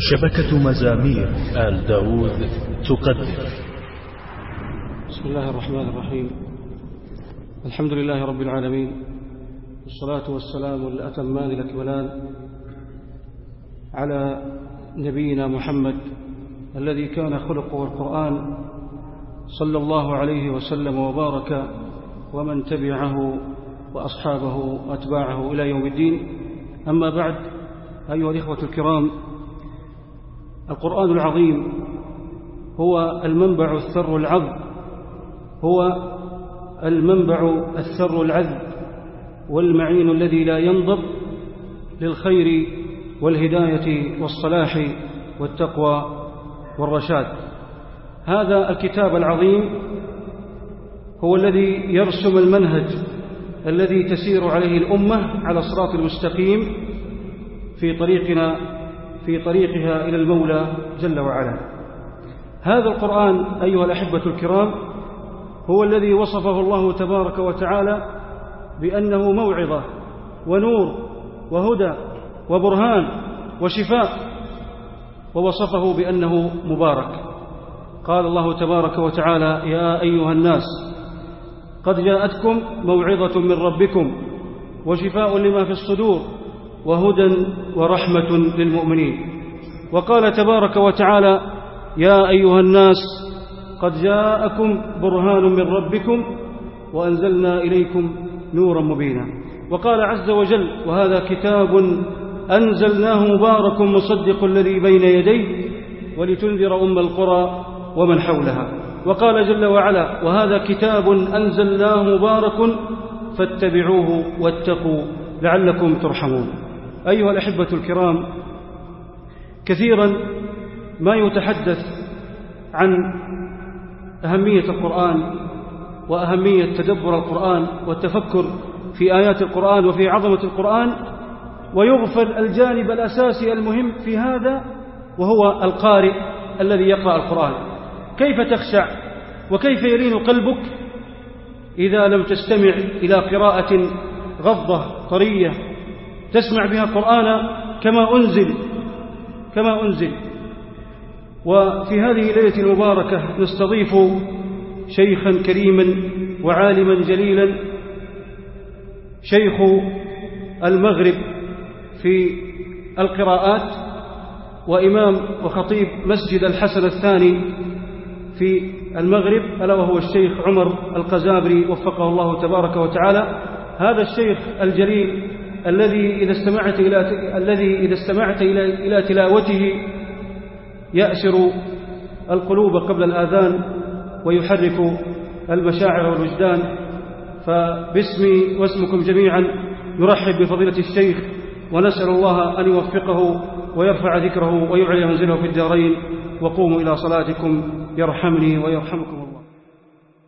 شبكة مزامير آل داود تقدم. بسم الله الرحمن الرحيم. الحمد لله رب العالمين. والصلاة والسلام الأتمان الأكملان على نبينا محمد الذي كان خلقه القرآن صلى الله عليه وسلم وبارك ومن تبعه وأصحابه وأتباعه إلى يوم الدين. أما بعد أيها الإخوة الكرام القرآن العظيم هو المنبع السر العظم هو المنبع السر العذب والمعين الذي لا ينضب للخير والهداية والصلاح والتقوى والرشاد. هذا الكتاب العظيم هو الذي يرسم المنهج الذي تسير عليه الأمة على الصراط المستقيم في طريقنا في طريقها إلى المولى جل وعلا. هذا القرآن أيها الأحبة الكرام هو الذي وصفه الله تبارك وتعالى بأنه موعظة ونور وهدى وبرهان وشفاء ووصفه بأنه مبارك. قال الله تبارك وتعالى يا أيها الناس قد جاءتكم موعظة من ربكم وشفاء لما في الصدور وهدى ورحمة للمؤمنين. وقال تبارك وتعالى يا أيها الناس قد جاءكم برهان من ربكم وأنزلنا إليكم نورا مبينا. وقال عز وجل وهذا كتاب أنزلناه مبارك مصدق الذي بين يديه ولتنذر أم القرى ومن حولها. وقال جل وعلا وهذا كتاب أنزلناه مبارك فاتبعوه واتقوا لعلكم ترحمون. أيها الأحبة الكرام كثيرا ما يتحدث عن أهمية القرآن وأهمية تدبر القرآن والتفكر في آيات القرآن وفي عظمة القرآن ويغفل الجانب الأساسي المهم في هذا وهو القارئ الذي يقرأ القرآن. كيف تخشع؟ وكيف يلين قلبك؟ إذا لم تستمع إلى قراءة غضة طرية تسمع بها القرآن كما أنزل كما أنزل. وفي هذه الليلة المباركة نستضيف شيخا كريما وعالما جليلا شيخ المغرب في القراءات وإمام وخطيب مسجد الحسن الثاني في المغرب ألا وهو الشيخ عمر القزابري وفقه الله تبارك وتعالى. هذا الشيخ الجليل الذي إذا استمعت إلى الذي إذا استمعت إلى إلى تلاوته يأسر القلوب قبل الآذان ويحرك المشاعر والوجدان فباسمي واسمكم جميعا نرحب بفضيلة الشيخ ونسأل الله أن يوفقه ويرفع ذكره ويعلي منزله في الدارين وقوموا إلى صلاتكم يرحمني ويرحمكم.